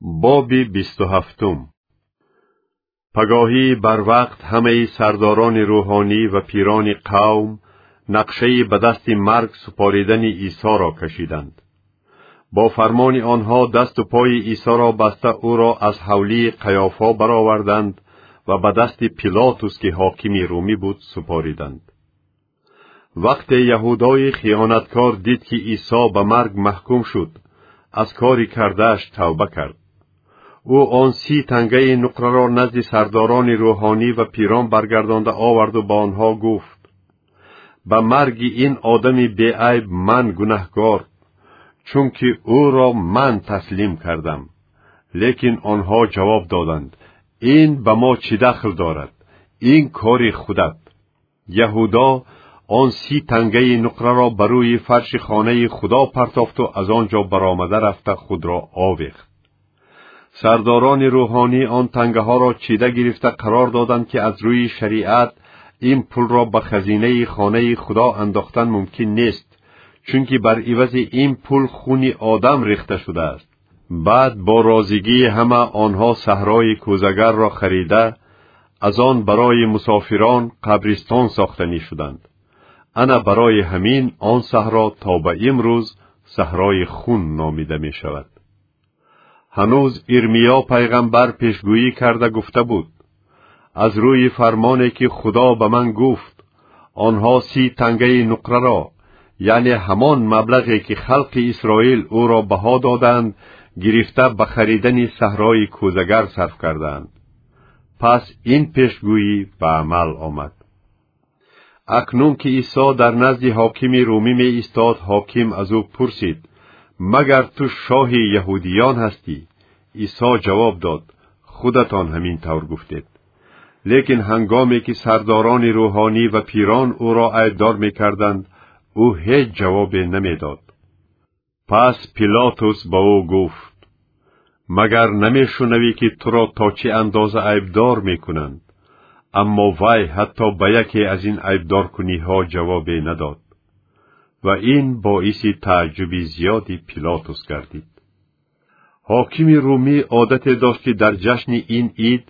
боби бисту ҳафтум пагоҳӣ барвақт ҳамаи сардорони рӯҳонӣ ва пирони қавм нақшаи ба дасти марг супоридани исоро кашиданд. Бо фармони онҳо дасту пои исоро баста ӯро аз ҳавлии қаёфо бароварданд ва ба дасти пилотус ки ҳокими румӣ буд супориданд. Вақте яҳудои хиёнаткор дид ки исо ба марг маҳкум шуд аз кори кардааш тавба кард ӯ он си тангаи нуқраро назди сардорони рӯҳонӣ ва пирон баргардонда оварду ба онҳо гуфт. Ба марги ин одами беайб ман гунаҳкор чунки ӯро ман таслим кардам. Лекин онҳо ҷавоб доданд ин ба мо чӣ дахл дорад? Ин кори худат яҳудо он си тангаи нуқраро ба рӯи фарши хонаи худо партофту аз он ҷо баромада рафта худро овехт сардорони рӯҳонӣ он тангаҳоро чида гирифта қарор доданд ки аз рӯи шариат ин пулро ба хазинаи хонаи худо андохтан мумкин нест чунки бар ивази ин пул хуни одам рехта шудааст баъд бо розигии ҳама онҳо саҳрои кӯзагарро харида аз он барои мусофирон қабристон сохтанӣ шуданд ана барои ҳамин он саҳро то ба имрӯз саҳрои хун номида мешавад ҳанӯз ирмиё пайғамбар пешгӯӣ карда гуфта буд. Аз рӯи фармоне ки худо ба ман гуфт онҳо си тангаи нуқраро яъне ҳамон маблағе ки халқи исроил ӯро баҳо доданд гирифта ба харидани саҳрои кӯзагар сарф карданд. Пас ин пешгӯӣ ба амал омад. Акнун ки исо дар назди ҳокими румӣ меистод ҳоким аз ӯ пурсид магар ту шоҳи яҳудиён ҳастӣ исо ҷавоб дод худатон ҳамин тавр гуфтед лекин ҳангоме ки сардорони рӯҳонӣ ва пирон ӯро айбдор мекарданд ӯ ҳеҷ ҷавобе намедод пас пилотус ба ӯ гуфт магар намешунавӣ ки туро то чӣ андоза айбдор мекунанд аммо вай ҳатто ба яке аз ин айбдоркуниҳо ҷавобе надод ва ин боиси тааҷҷуби зиёди пилотус гардид ҳокими румӣ одате дошт ки дар ҷашни ин ид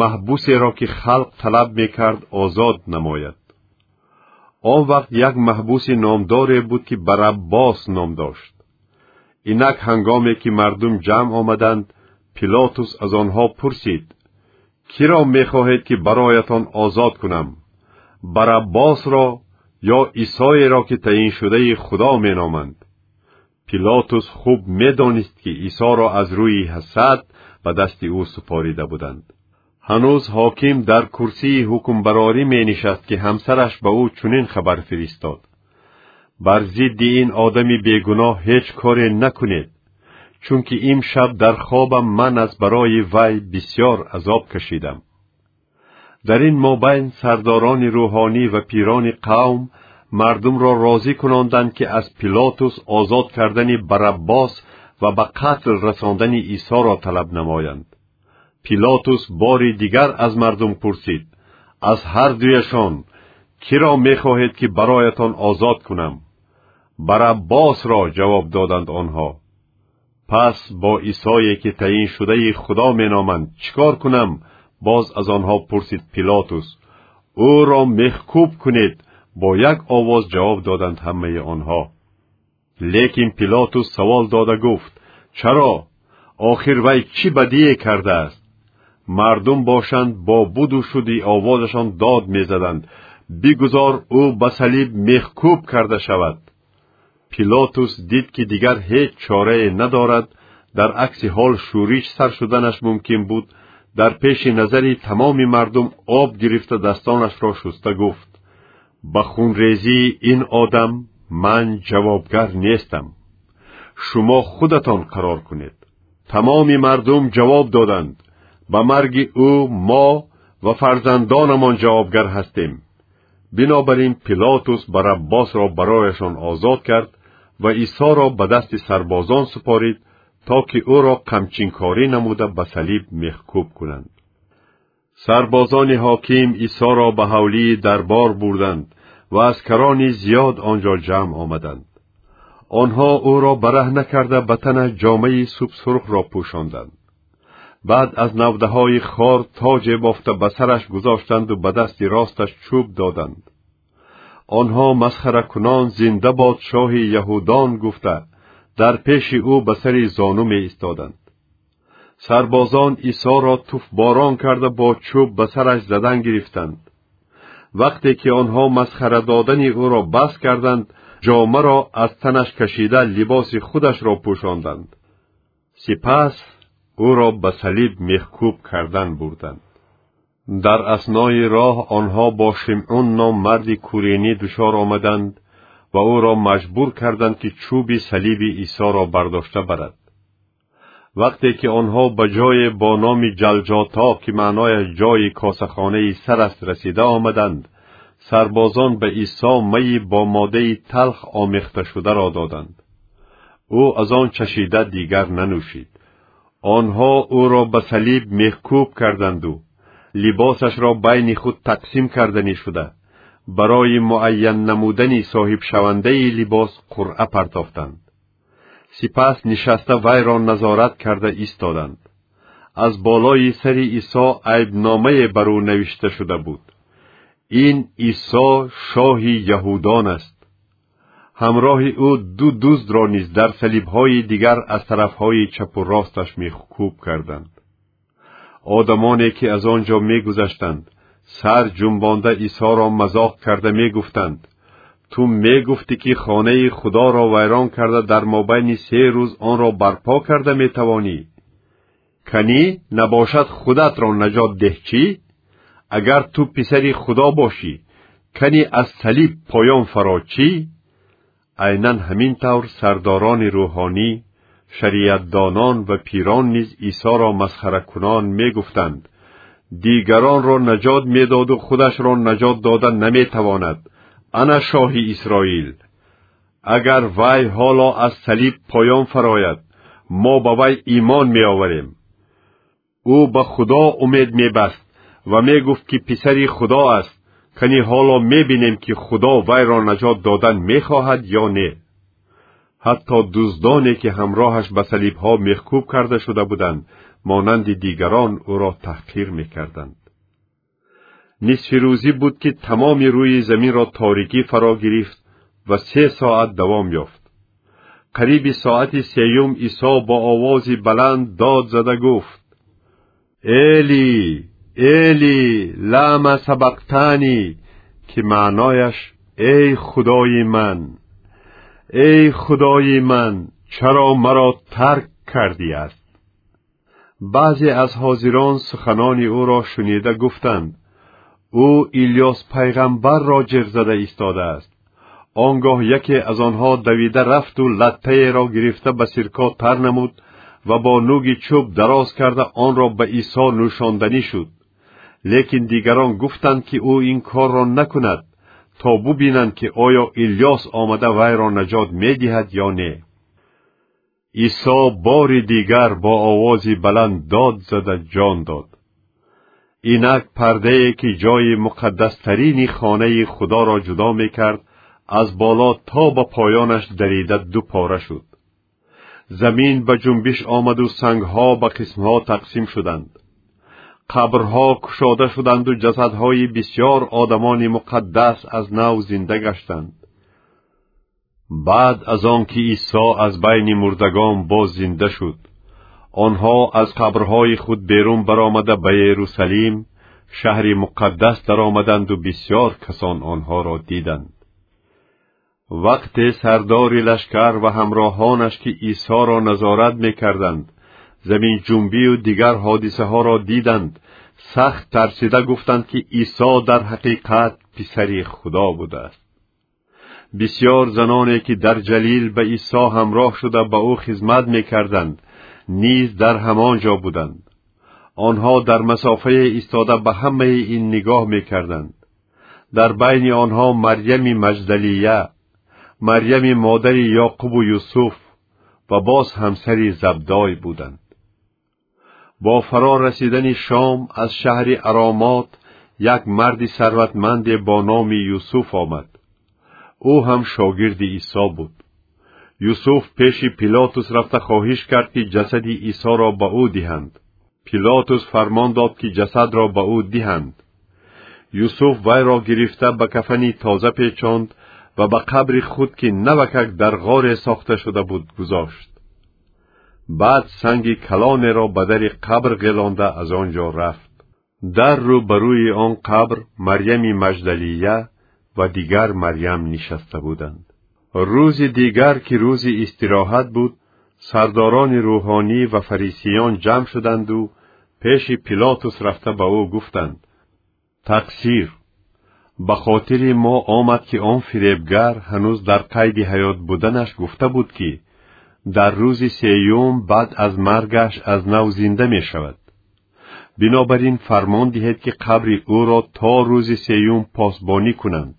маҳбусеро ки халқ талаб мекард озод намояд. Он вақт як маҳбуси номдоре буд ки бараббос ном дошт. Инак ҳангоме ки мардум ҷамъ омаданд пилотус аз онҳо пурсид киро мехоҳед ки бароятон озод кунам? Бараббосро ё исоеро ки таъиншудаи худо меноманд пилотус хуб медонист ки исоро аз рӯи ҳасад ба дасти ӯ супорида буданд. Ҳанӯз ҳоким дар курсии ҳукмбарорӣ менишаст ки ҳамсараш ба ӯ чунин хабар фиристод. Бар зидди ин одами бегуноҳ ҳеҷ коре накунед чунки имшаб дар хобам ман аз барои вай бисьёр азоб кашидам. Дар ин мобайн сардорони рӯҳонӣ ва пирони қавм мардумро розӣ кунонданд ки аз пилотус озод кардани бараббос ва ба қатл расондани исоро талаб намоянд. Пилотус бори дигар аз мардум пурсид. Аз ҳар дуяшон киро мехоҳед ки бароятон озод кунам? Бараббосро ҷавоб доданд онҳо пас бо исое ки таъиншудаи худо меноманд чӣ кор кунам? Боз аз онҳо пурсид пилотус ӯро мехкӯб кунед бо як овоз ҷавоб доданд ҳамаи онҳо. Лекин пилотус савол дода гуфт чаро охир вай чӣ бадие кардааст? Мардум бошанд бо буду шуди овозашон дод мезаданд. Бигузор ӯ ба салиб мехкӯб карда шавад пилотус дид ки дигар ҳеҷ чорае надорад дар акси ҳол шӯриш сар шуданаш мумкин буд. Дар пеши назари тамоми мардум об гирифта дастонашро шуста гуфт ба хунрезии ин одам ман ҷавобгар нестам. Шумо худатон қарор кунед. Тамоми мардум ҷавоб доданд. Ба марги ӯ мо ва фарзандонамон ҷавобгар ҳастем. Бинобар ин пилотус бараббосро барояшон озод кард ва исоро ба дасти сарбозон супорид то ки ӯро қамчинкорӣ намуда ба салиб мехкӯб кунанд سربازان حاکیم عیسی را به حولی دربار بردند و از کرانی زیاد آنجا جمع آمدند. آنها او را بره نکرده به تنش جامعه سوب سرخ را پوشاندند. بعد از نوده های خار تاج بافته به سرش گذاشتند و به دست راستش چوب دادند. آنها مسخره کنان زنده باد شاه یهودان گفته در پیش او به سر زانو می ایستادند сарбозон исоро туфборон карда бо чӯб ба сараш задан гирифтанд. Вақте ки онҳо масхара додани ӯро бас карданд ҷомаро аз танаш кашида либоси худашро пӯшонданд. Сипас ӯро ба салиб меҳкӯб кардан бурданд. Дар аснои роҳ онҳо бо шимъун ном марди куренӣ душор омаданд ва ӯро маҷбур карданд ки чӯби салиби исоро бардошта барад вақте ки онҳо ба ҷое бо номи ҷалҷотоб ки маънояш ҷои косахонаи сар аст расида омаданд сарбозон ба исо майи бо моддаи талх омехташударо доданд. Ӯ аз он чашида дигар нанӯшид. Онҳо ӯро ба салиб меҳкӯб карданду. Либосашро байни худ тақсим карданӣ шуда барои муайян намудани соҳибшавандаи либос қуръа партофтанд сипас нишаста вайро назорат карда истоданд. Аз болои сари исо айбномае бар ӯ навишта шуда буд. Ин исо шоҳи яҳудон аст. Ҳамроҳи ӯ ду дуздро низ дар салибҳои дигар аз тарафҳои чапу росташ мехукӯб карданд. Одамоне ки аз он ҷо мегузаштанд сар ҷунбонда исоро мазоқ карда мегуфтанд ту мегуфтӣ ки хонаи худоро вайрон карда дар мобайни се рӯз онро барпо карда метавонӣ. Канӣ набошад худатро наҷот деҳ чӣ? Агар ту писари худо бошӣ канӣ аз салиб поён фаро чӣ? Айнан ҳамин тавр сардорони рӯҳонӣ шариатдонон ва пирон низ исоро масхаракунон мегуфтанд. Дигаронро наҷот медоду худашро наҷот дода наметавонад ана шоҳи исроил агар вай ҳоло аз салиб поён фарояд мо ба вай имон меоварем. Ӯ ба худо умед мебаст ва мегуфт ки писари худо аст кани ҳоло мебинем ки худо вайро наҷот додан мехоҳад ё не. Ҳатто дуздоне ки ҳамроҳаш ба салибҳо мехкӯб карда шуда буданд монанди дигарон ӯро таҳқир мекарданд نصف روزی بود که تمام روی زمین را تاریکی فرا گرفت و سه ساعت دوام یافت. قریب ساعت سیوم ایسا با آوازی بلند داد زده گفت "ایلی، ایلی، لما سبقتانی که معنایش ای خدای من ای خدای من چرا مرا ترک کردی است؟ بعضی از حاضران سخنان او را شنیده گفتند. او ایلیاس پیغمبر را جر زده ایستاده است آنگاه یکی از آنها دویده رفت و لطه را گرفته به سرکا تر نمود و با نوگی چوب دراز کرده آن را به عیسی نوشاندنی شد لیکن دیگران گفتند که او این کار را نکند تا ببینند که آیا الیاس آمده وی را نجات میدهد یا نه عیسی بار دیگر با آوازی بلند داد زده جان داد اینک پرده که جای مقدسترین خانه خدا را جدا می کرد از بالا تا به پایانش دریده دو پاره شد زمین به جنبش آمد و سنگها به قسمها تقسیم شدند قبرها کشاده شدند و جسدهای بسیار آدمان مقدس از نو زنده گشتند بعد از آن که عیسی از بین مردگان باز زنده شد آنها از قبرهای خود بیرون برآمده به یروشلیم شهری مقدس درآمدند و بسیار کسان آنها را دیدند وقت سرداری لشکر و همراهانش که عیسی را نظارت میکردند زمین جنبی و دیگر حادثه ها را دیدند سخت ترسیده گفتند که عیسی در حقیقت پسری خدا بوده است بسیار زنانی که در جلیل به عیسی همراه شده به او خدمت میکردند نیز در همانجا بودند. آنها در مسافه ایستاده به همه این نگاه می‌کردند. در بین آنها مریم مجدلیه مریم مادر یعقوب و یوسف و باز همسری زبدای بودند. با فرار رسیدن شام از شهر ارامات یک مرد ثروتمند با نام یوسف آمد. او هم شاگرد عیسی بود. Юсуф пеши пилотус рафта хоҳиш кард ки ҷасади исоро ба ӯ диҳанд. Пилотус фармон дод ки ҷасадро ба ӯ диҳанд. Юсуф вайро гирифта ба кафани тоза печонд ва ба қабри худ ки навакак дар ғоре сохта шуда буд гузошт. Баъд санги калонеро ба дари қабр ғелонда аз он ҷо рафт. Дар рӯ ба рӯи он қабр марьями маҷдалия ва дигар марьям нишаста буданд рӯзи дигар ки рӯзи истироҳат буд сардорони рӯҳонӣ ва фарисиён ҷамъ шуданду пеши пилотус рафта ба ӯ гуфтанд. Тақсир! Ба хотири мо омад ки он фиребгар ҳанӯз дар қайди ҳаёт буданаш гуфта буд ки дар рӯзи сеюм баъд аз маргаш аз нав зинда мешавад. Бинобар ин фармон диҳед ки қабри ӯро то рӯзи сеюм посбонӣ кунанд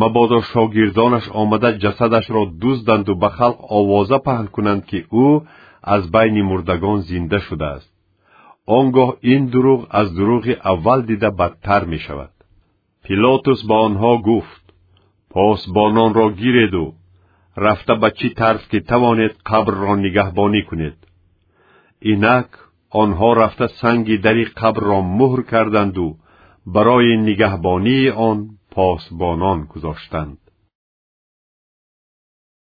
мабодо шогирдонаш омада ҷасадашро дузданду ба халқ овоза паҳн кунанд ки ӯ аз байни мурдагон зинда шудааст. Он гоҳ ин дурӯғ аз дурӯғи аввал дида бадтар мешавад. Пилотус ба онҳо гуфт посбононро гиреду рафта ба чӣ тарз ки тавонед қабрро нигаҳбонӣ кунед? Инак онҳо рафта санги дари қабрро муҳр карданду барои нигаҳбонии он پاسبانان گذاشتند.